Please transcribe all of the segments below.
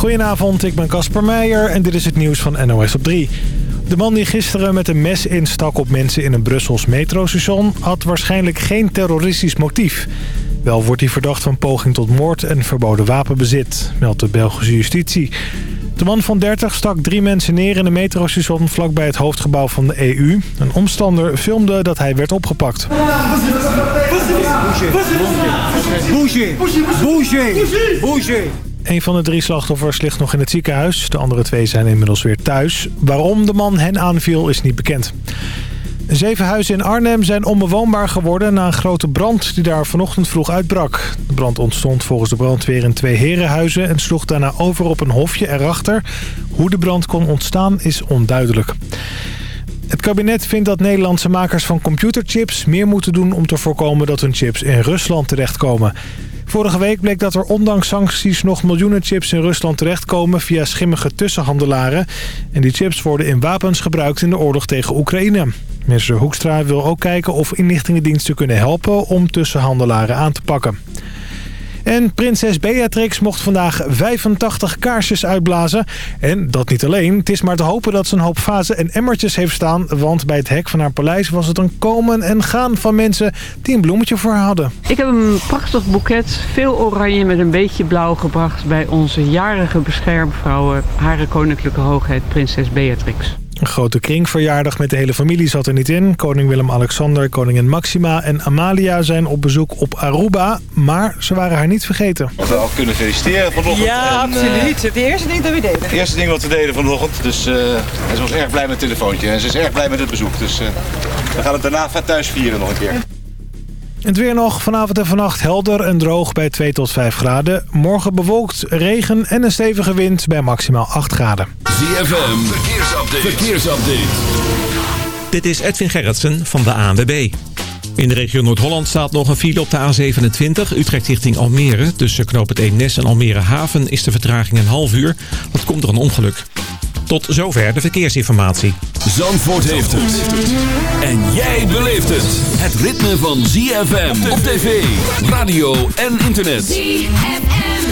Goedenavond, ik ben Casper Meijer en dit is het nieuws van NOS op 3. De man die gisteren met een mes instak op mensen in een Brussels metrostation... had waarschijnlijk geen terroristisch motief. Wel wordt hij verdacht van poging tot moord en verboden wapenbezit, meldt de Belgische justitie. De man van 30 stak drie mensen neer in een metrostation vlakbij het hoofdgebouw van de EU. Een omstander filmde dat hij werd opgepakt. Een van de drie slachtoffers ligt nog in het ziekenhuis. De andere twee zijn inmiddels weer thuis. Waarom de man hen aanviel is niet bekend. Zeven huizen in Arnhem zijn onbewoonbaar geworden na een grote brand die daar vanochtend vroeg uitbrak. De brand ontstond volgens de brandweer in twee herenhuizen en sloeg daarna over op een hofje erachter. Hoe de brand kon ontstaan is onduidelijk. Het kabinet vindt dat Nederlandse makers van computerchips meer moeten doen om te voorkomen dat hun chips in Rusland terechtkomen. Vorige week bleek dat er ondanks sancties nog miljoenen chips in Rusland terechtkomen via schimmige tussenhandelaren. En die chips worden in wapens gebruikt in de oorlog tegen Oekraïne. Minister Hoekstra wil ook kijken of inlichtingendiensten kunnen helpen om tussenhandelaren aan te pakken. En prinses Beatrix mocht vandaag 85 kaarsjes uitblazen. En dat niet alleen. Het is maar te hopen dat ze een hoop vazen en emmertjes heeft staan. Want bij het hek van haar paleis was het een komen en gaan van mensen die een bloemetje voor haar hadden. Ik heb een prachtig boeket, veel oranje met een beetje blauw gebracht... bij onze jarige beschermvrouw, Hare Koninklijke Hoogheid, prinses Beatrix. Een grote kringverjaardag met de hele familie zat er niet in. Koning Willem-Alexander, koningin Maxima en Amalia zijn op bezoek op Aruba. Maar ze waren haar niet vergeten. We al kunnen feliciteren vanochtend. Ja, en, absoluut. Het eerste ding dat we deden. Het eerste ding wat we deden vanochtend. Dus uh, ze was erg blij met het telefoontje. En ze is erg blij met het bezoek. Dus uh, we gaan het daarna thuis vieren nog een keer. Het weer nog vanavond en vannacht helder en droog bij 2 tot 5 graden. Morgen bewolkt, regen en een stevige wind bij maximaal 8 graden. ZFM, verkeersupdate. verkeersupdate. Dit is Edwin Gerritsen van de ANWB. In de regio Noord-Holland staat nog een file op de A27, Utrecht richting Almere. Tussen knoop het Eemnes en Almere Haven is de vertraging een half uur. Dat komt door een ongeluk. Tot zover de verkeersinformatie. Zandvoort heeft het. En jij beleeft het. Het ritme van ZFM op tv, radio en internet. ZFM.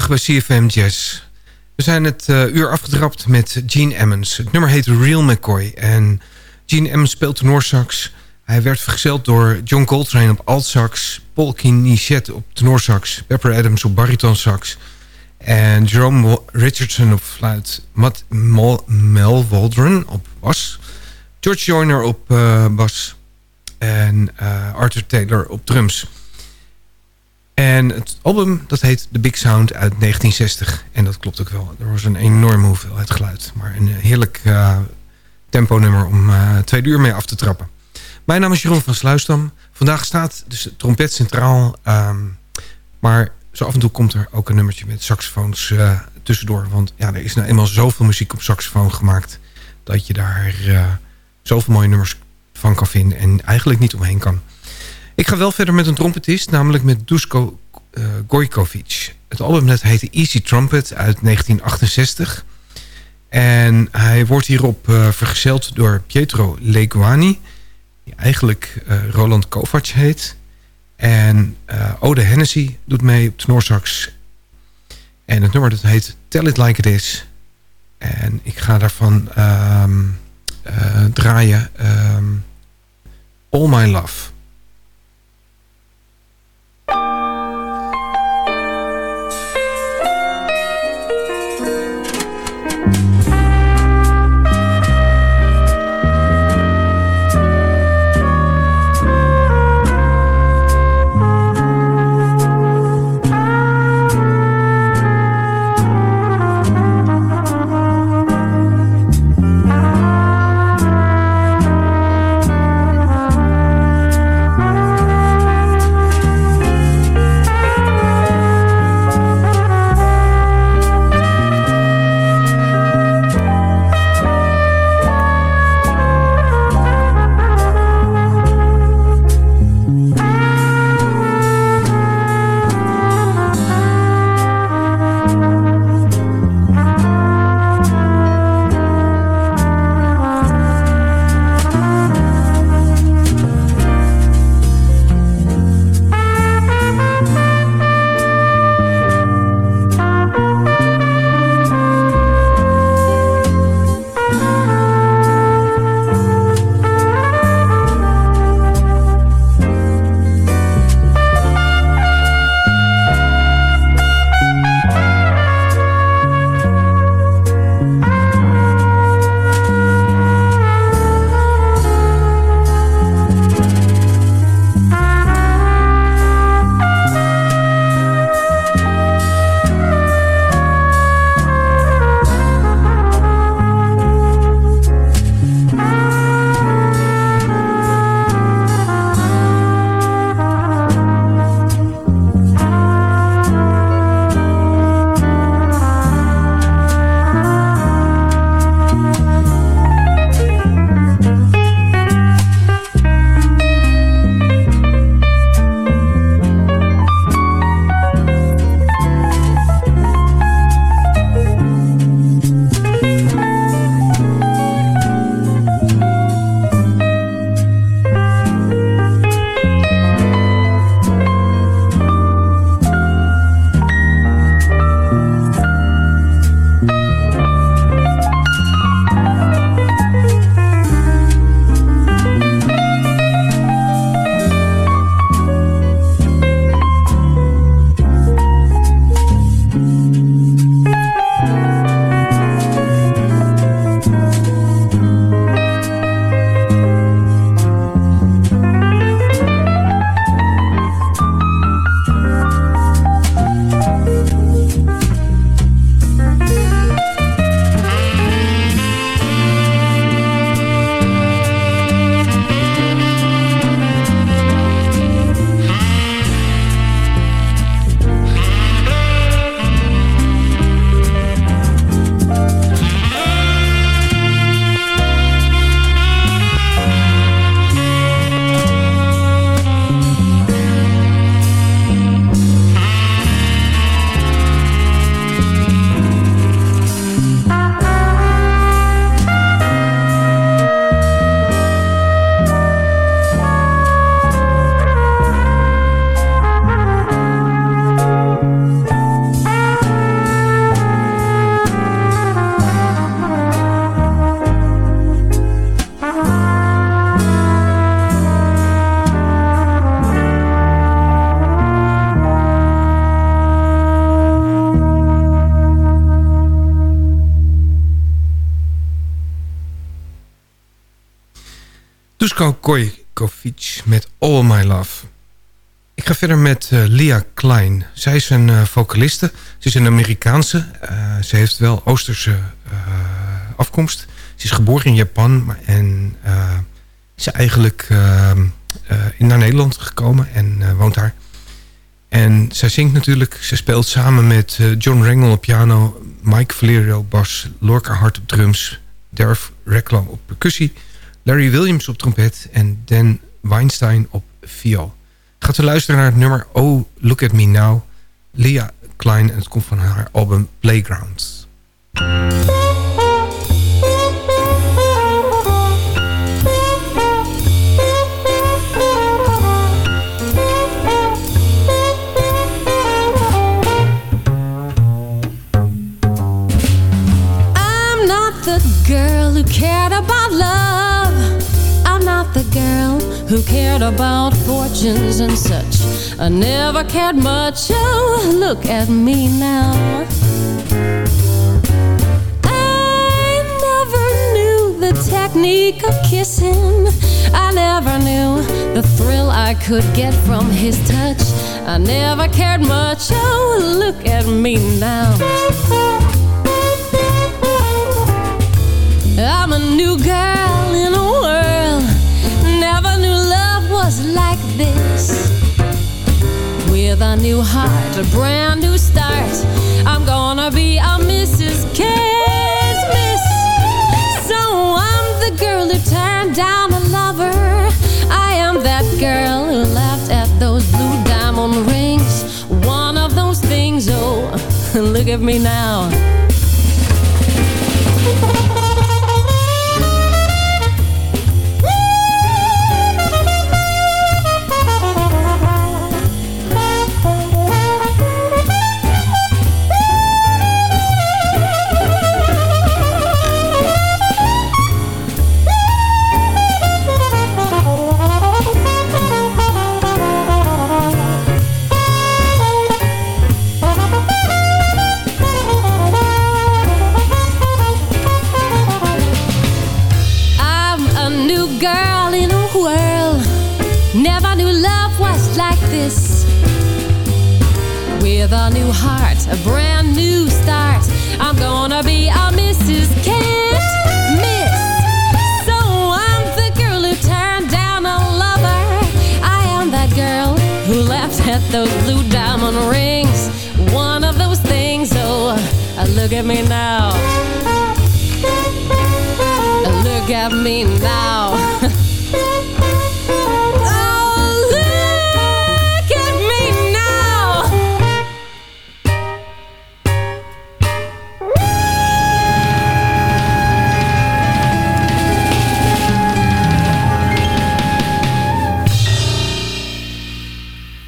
Terug bij CFM Jazz. We zijn het uh, uur afgetrapt met Gene Emmons. Het nummer heet Real McCoy. En Gene Emmons speelt tenorsax. Hij werd vergezeld door John Coltrane op altsax... Paul Kinichette op tenorsax... Pepper Adams op baritonsax... en Jerome Richardson op fluit... Matt Mel Waldron op bas... George Joyner op uh, bas... en uh, Arthur Taylor op drums... En het album dat heet The Big Sound uit 1960. En dat klopt ook wel. Er was een enorme hoeveelheid geluid. Maar een heerlijk uh, temponummer om uh, twee uur mee af te trappen. Mijn naam is Jeroen van Sluisdam. Vandaag staat de trompet centraal. Um, maar zo af en toe komt er ook een nummertje met saxofoons uh, tussendoor. Want ja, er is nou eenmaal zoveel muziek op saxofoon gemaakt... dat je daar zoveel mooie nummers van kan vinden... en eigenlijk niet omheen kan. Ik ga wel verder met een trompetist, namelijk met Dusko uh, Gojkovic. Het album net heette Easy Trumpet uit 1968. En hij wordt hierop uh, vergezeld door Pietro Leguani... die eigenlijk uh, Roland Kovac heet. En Ode Hennessy doet mee op tenorsax. En het nummer dat heet Tell It Like It Is. En ik ga daarvan um, draaien um, All My Love... Kojkovic met All My Love. Ik ga verder met uh, Lia Klein. Zij is een uh, vocaliste. Ze is een Amerikaanse. Uh, ze heeft wel Oosterse afkomst. Ze is geboren in Japan en is eigenlijk naar Nederland gekomen en woont daar. En zij zingt natuurlijk. Ze speelt samen met John Rengel op piano, Mike Valerio bas, Lorca Hart op drums, Derf Reklam op percussie, Larry Williams op trompet en Dan Weinstein op viool. Gaat we luisteren naar het nummer Oh Look At Me Now. Leah Klein en het komt van haar album Playground. I'm not the girl who cared about love. Girl who cared about fortunes and such. I never cared much. Oh, look at me now. I never knew the technique of kissing. I never knew the thrill I could get from his touch. I never cared much. Oh, look at me now. I'm a new girl in a world. This. With a new heart, a brand new start. I'm gonna be a Mrs. Can't So I'm the girl who turned down a lover. I am that girl who laughed at those blue diamond rings. One of those things, oh, look at me now. A new girl in a world. Never knew love was like this. With a new heart, a brand new start. I'm gonna be a Mrs. Can't Miss. So I'm the girl who turned down a lover. I am that girl who laughed at those blue diamond rings. One of those things, oh, look at me now. Oh, at me now.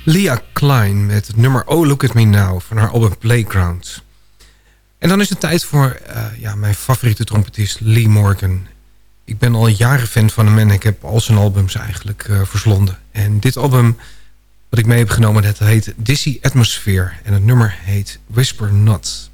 Lia Klein met het nummer Oh Look At Me Now van haar album Playground. En dan is het tijd voor eh, ja, mijn favoriete trompetist Lee Morgan. Ik ben al jaren fan van hem en ik heb al zijn albums eigenlijk uh, verslonden. En dit album wat ik mee heb genomen, dat heet Dizzy Atmosphere. En het nummer heet Whisper Not.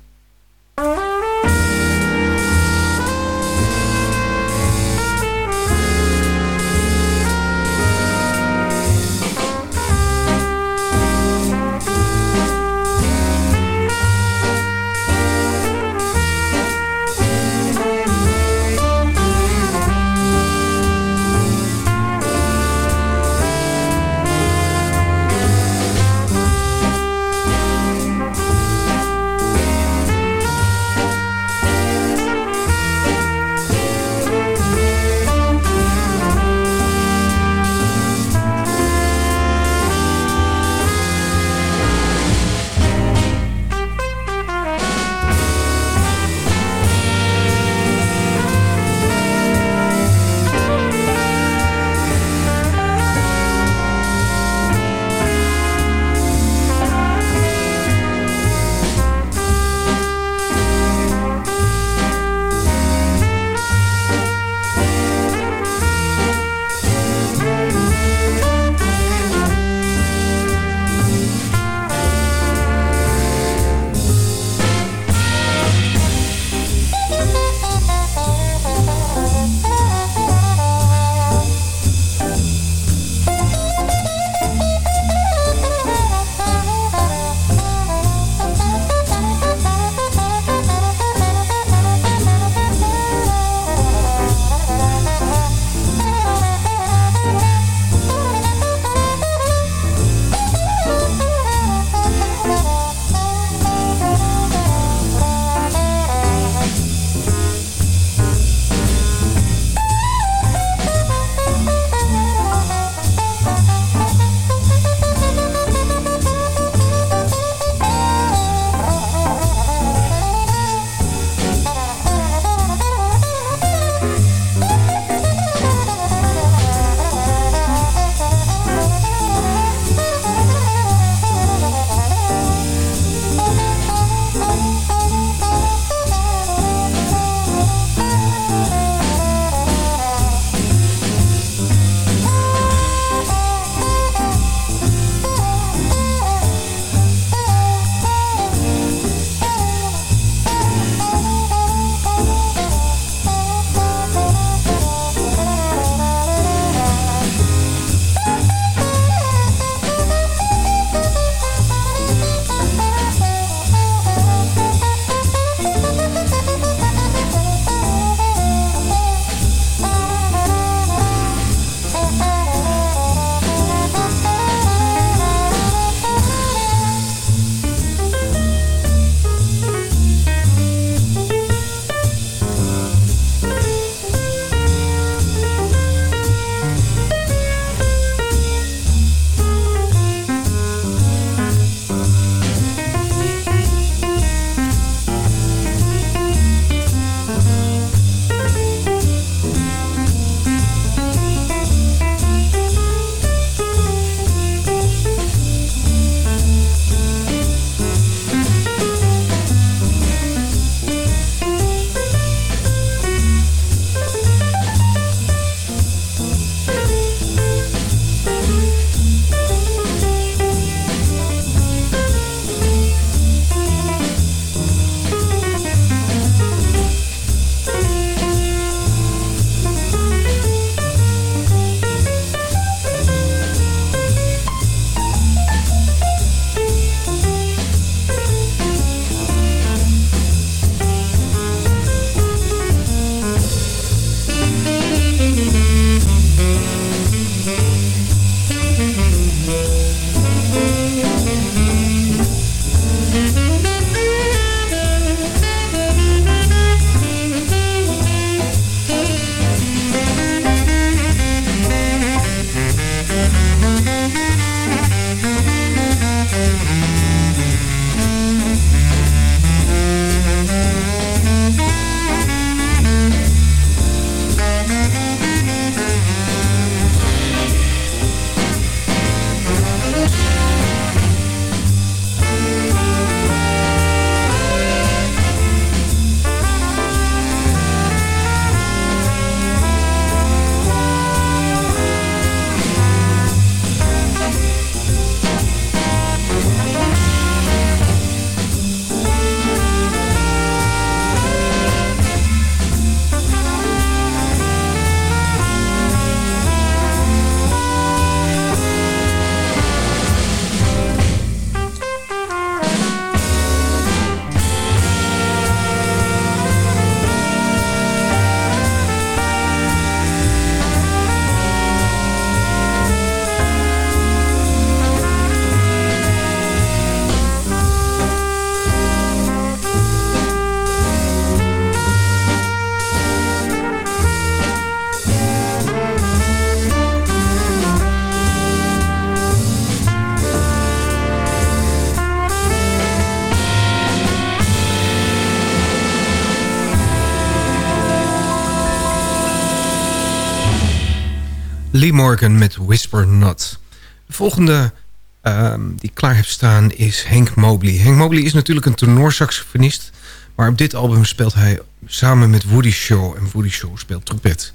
Lee Morgan met Whisper Not. De volgende ehm, die klaar heb staan is Hank Mobley. Hank Mobley is natuurlijk een tenorsaxofonist... maar op dit album speelt hij samen met Woody Shaw... en Woody Shaw speelt trompet.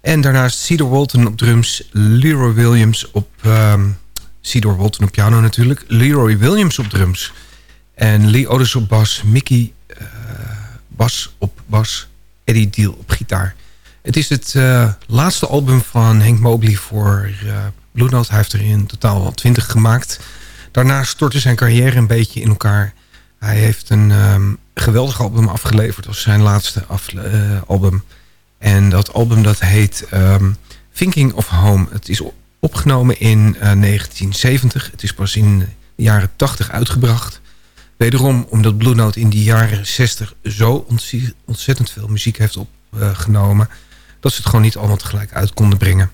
En daarnaast Cedar Walton op drums, Leroy Williams op... Um, Cedar Walton op piano natuurlijk, Leroy Williams op drums... en Lee Otis op bas, Mickey uh, bas op bas, Eddie Deal op gitaar... Het is het uh, laatste album van Henk Mobley voor uh, Blue Note. Hij heeft er in totaal al twintig gemaakt. Daarna stortte zijn carrière een beetje in elkaar. Hij heeft een um, geweldig album afgeleverd als zijn laatste uh, album. En dat album dat heet um, Thinking of Home. Het is opgenomen in 1970. Het is pas in de jaren 80 uitgebracht. Wederom omdat Blue Note in die jaren 60 zo ontzettend veel muziek heeft opgenomen dat ze het gewoon niet allemaal tegelijk uit konden brengen.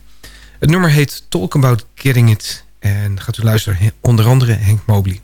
Het nummer heet Talk About Getting It. En gaat u luisteren onder andere Henk Mobley.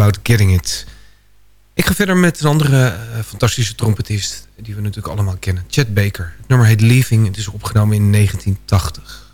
About Getting It. Ik ga verder met een andere uh, fantastische trompetist... die we natuurlijk allemaal kennen, Chet Baker. Het nummer heet Leaving, het is opgenomen in 1980.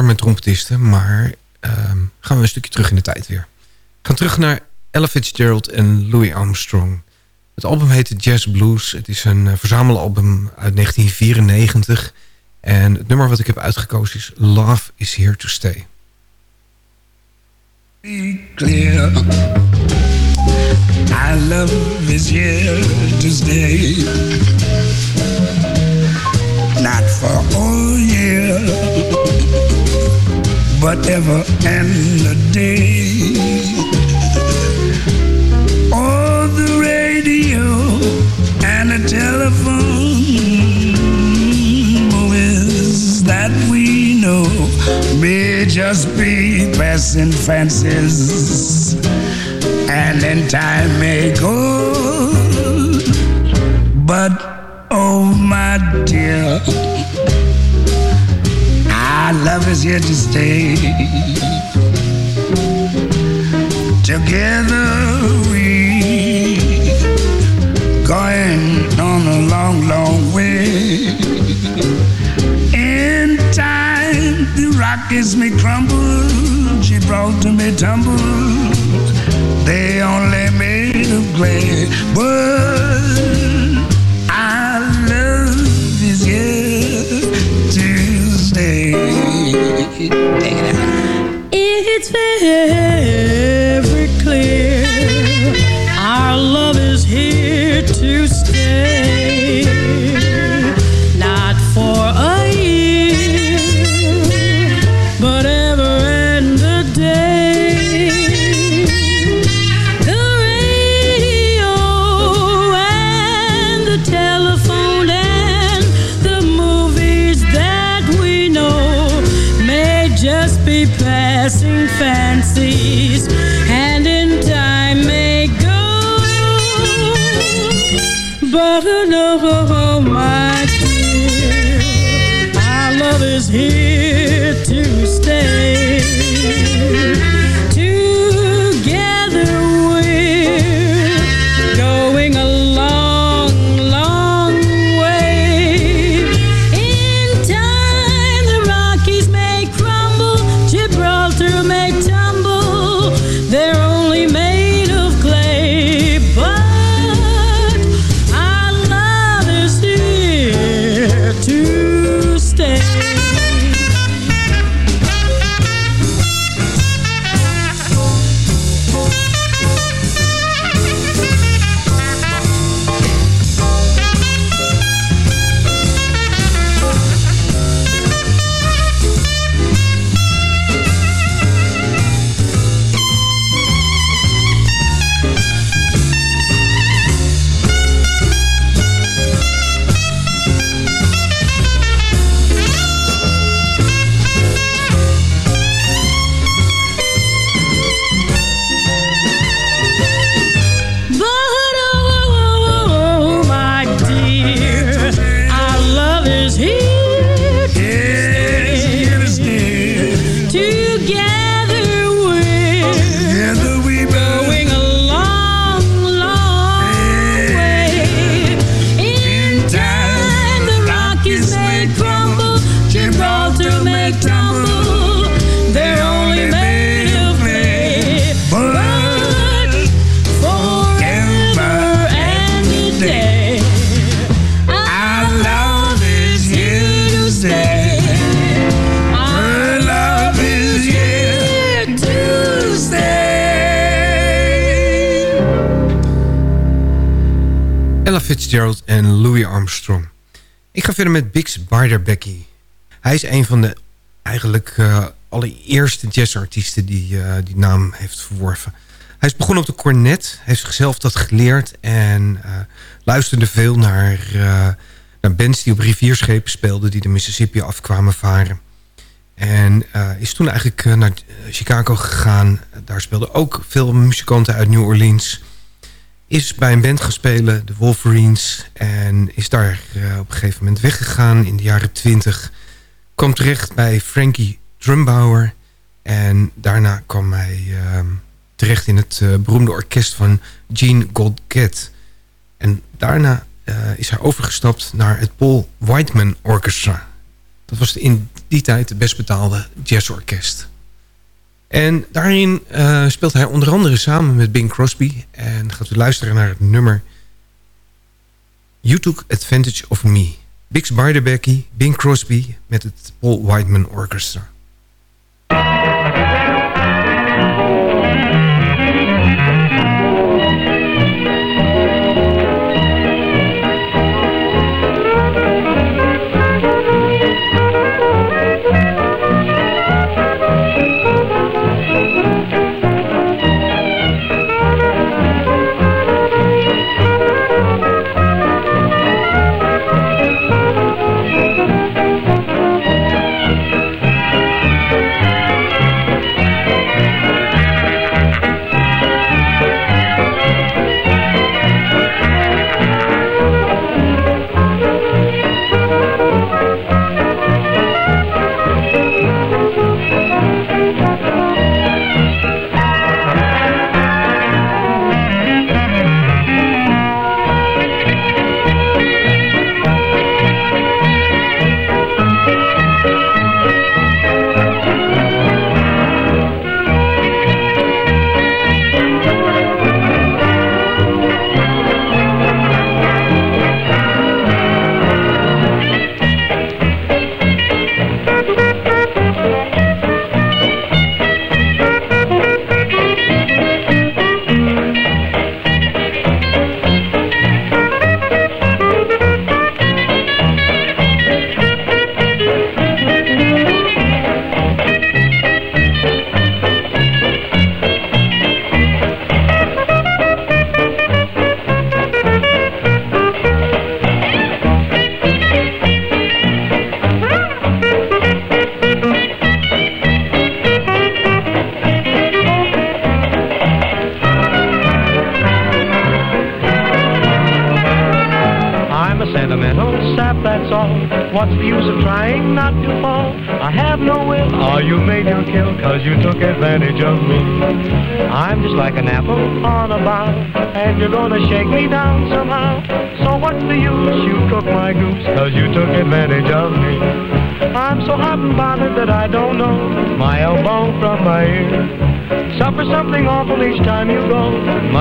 Met trompetisten, maar ehm, gaan we een stukje terug in de tijd weer. We gaan terug naar Ella Fitzgerald en Louis Armstrong. Het album heet Jazz Blues. Het is een uh, verzamelalbum uit 1994. En het nummer wat ik heb uitgekozen is Love is Here to Stay. Be clear. I love is here to stay. Not for a year, but ever and a day. Oh, the radio and the telephone oh, movies that we know may just be passing fancies and in time may go. Love is here to stay. Together we going on a long, long way. In time, the Rockies may crumble, Gibraltar may tumble. They only made of clay, but verder met Bix Beiderbecke. Hij is een van de eigenlijk eh, allereerste jazzartiesten die eh, die naam heeft verworven. Hij is begonnen op de cornet, heeft zichzelf dat geleerd... en eh, luisterde veel naar, naar bands die op rivierschepen speelden... die de Mississippi afkwamen varen. En is toen eigenlijk naar Chicago gegaan. Daar speelden ook veel muzikanten uit New Orleans is bij een band gaan spelen, de Wolverines. En is daar eh, op een gegeven moment weggegaan in de jaren twintig. Kwam terecht bij Frankie Drumbauer. En daarna kwam hij ehm, terecht in het eh, beroemde orkest van Gene Goldcat. En daarna eh, is hij overgestapt naar het Paul Whiteman Orchestra. Dat was in die tijd de best betaalde jazzorkest. En daarin uh, speelt hij onder andere samen met Bing Crosby. En gaat u luisteren naar het nummer You Took Advantage of Me. Bix Beiderbecke, Bing Crosby met het Paul Whiteman Orchestra.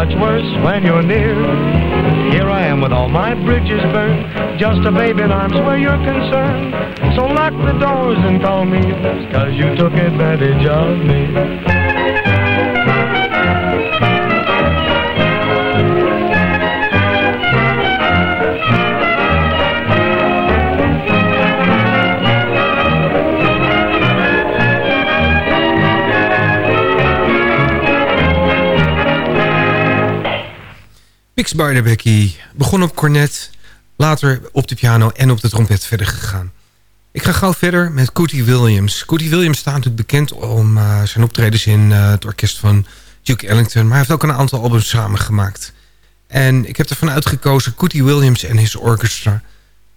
When you're near. Here I am with all my bridges burned, just a baby in arms where you're concerned. So lock the doors and call me, cause you took advantage of me. Bix Beiderbecke begon op cornet, later op de piano en op de trompet verder gegaan. Ik ga gauw verder met Cootie Williams. Cootie Williams staat natuurlijk bekend om uh, zijn optredens in uh, het orkest van Duke Ellington... maar hij heeft ook een aantal albums samengemaakt. En ik heb ervan uitgekozen Cootie Williams en his orchestra.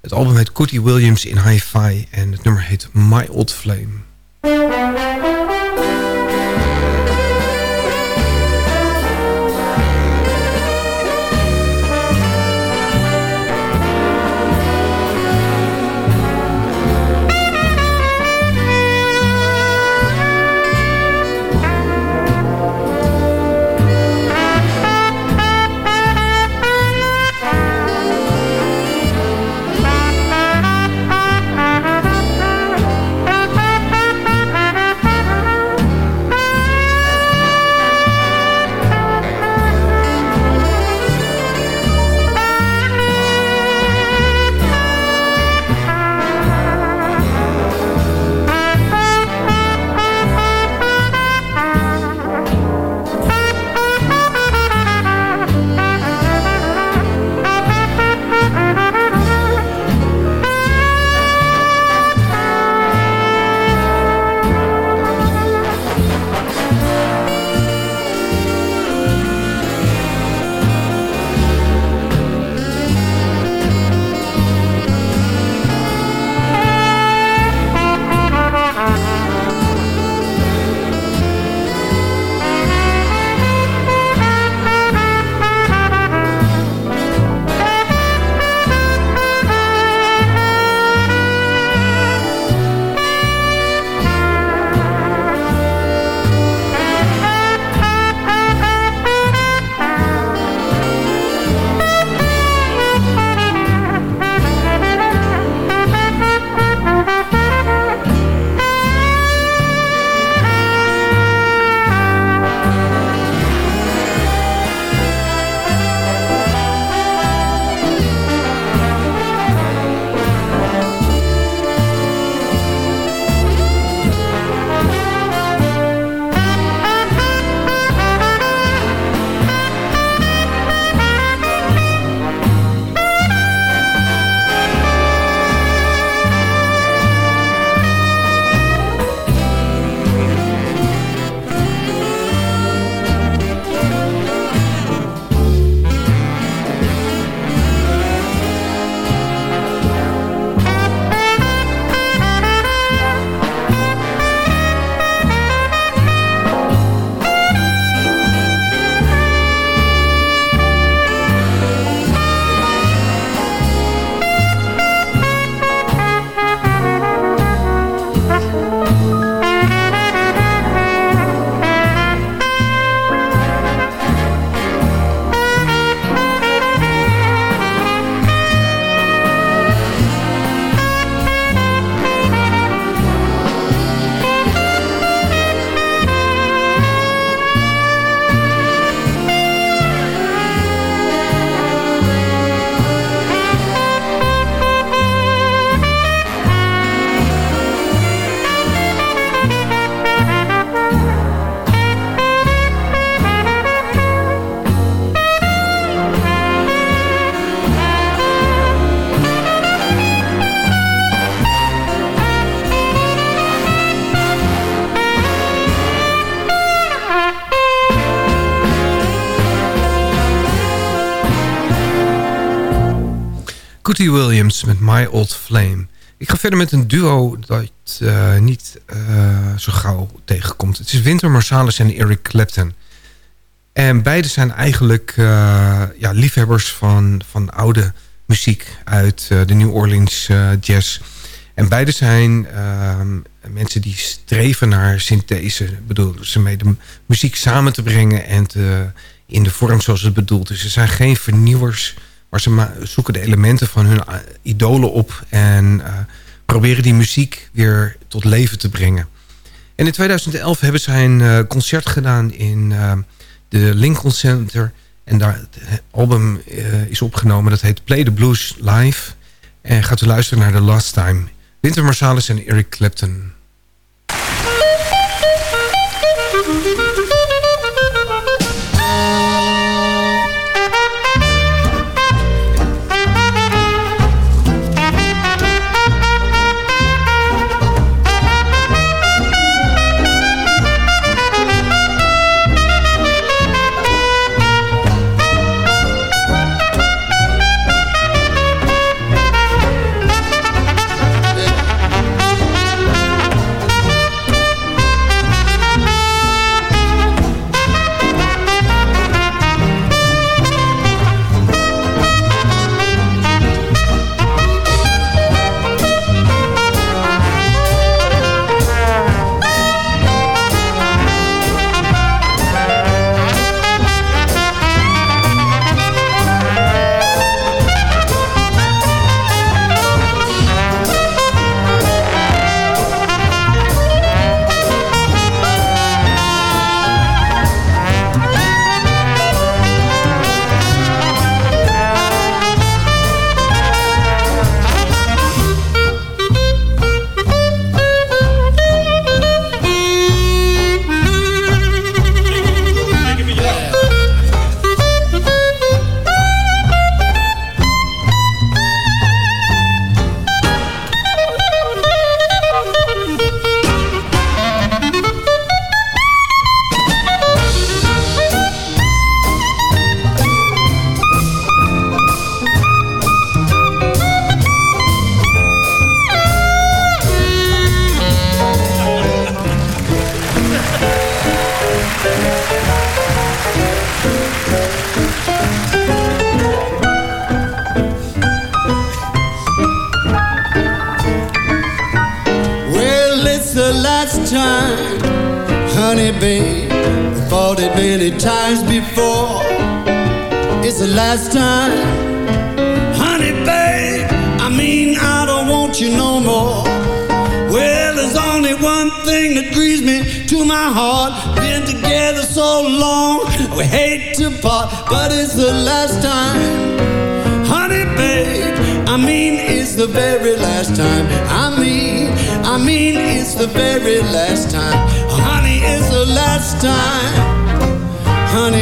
Het album heet Cootie Williams in Hi-Fi en het nummer heet My Old Flame. Williams met My Old Flame. Ik ga verder met een duo dat uh, niet uh, zo gauw tegenkomt. Het is Winter Marsalis en Eric Clapton. En beide zijn eigenlijk uh, ja, liefhebbers van, van oude muziek uit de New Orleans jazz. En beide zijn ehm, mensen die streven naar synthese. Ik bedoel, ze mee de muziek samen te brengen en te, in de vorm zoals het bedoeld is. Ze zijn geen vernieuwers maar ze zoeken de elementen van hun eh, idolen op... en uh, proberen die muziek weer tot leven te brengen. En in 2011 hebben zij een uh, concert gedaan in de Lincoln Center. En daar, het album is opgenomen. Dat heet Play the Blues Live. En gaat u luisteren naar The Last Time. Winter Marsalis en Eric Clapton.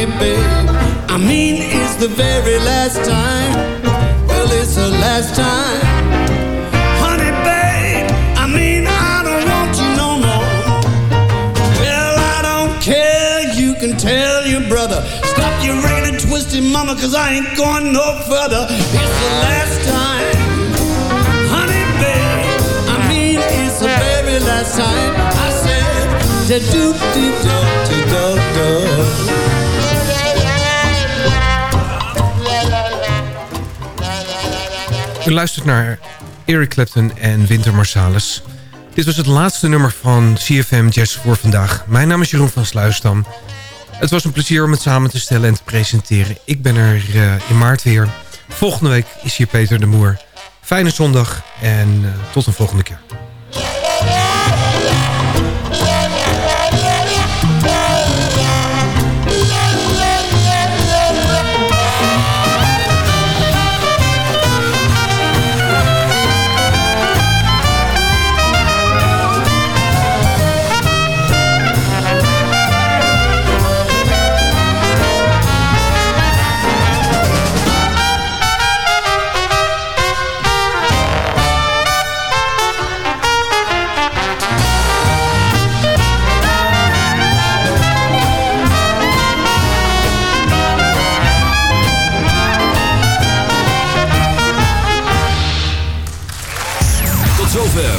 me. I mean, it's the very last time. Well, it's the last time. Honey, babe, I mean, I don't want you no more. Well, I don't care, you can tell your brother. Stop your regular twisting, mama, cause I ain't going no further. It's the last time. Honey, babe, I mean, it's the very last time. I said, doo doo doo doo doo doo. U luistert naar Eric Clapton en Winter Marsalis. Dit was het laatste nummer van CFM Jazz voor vandaag. Mijn naam is Jeroen van Sluisdam. Het was een plezier om het samen te stellen en te presenteren. Ik ben er uh, in maart weer. Volgende week is hier Peter de Moer. Fijne zondag en uh, tot een volgende keer.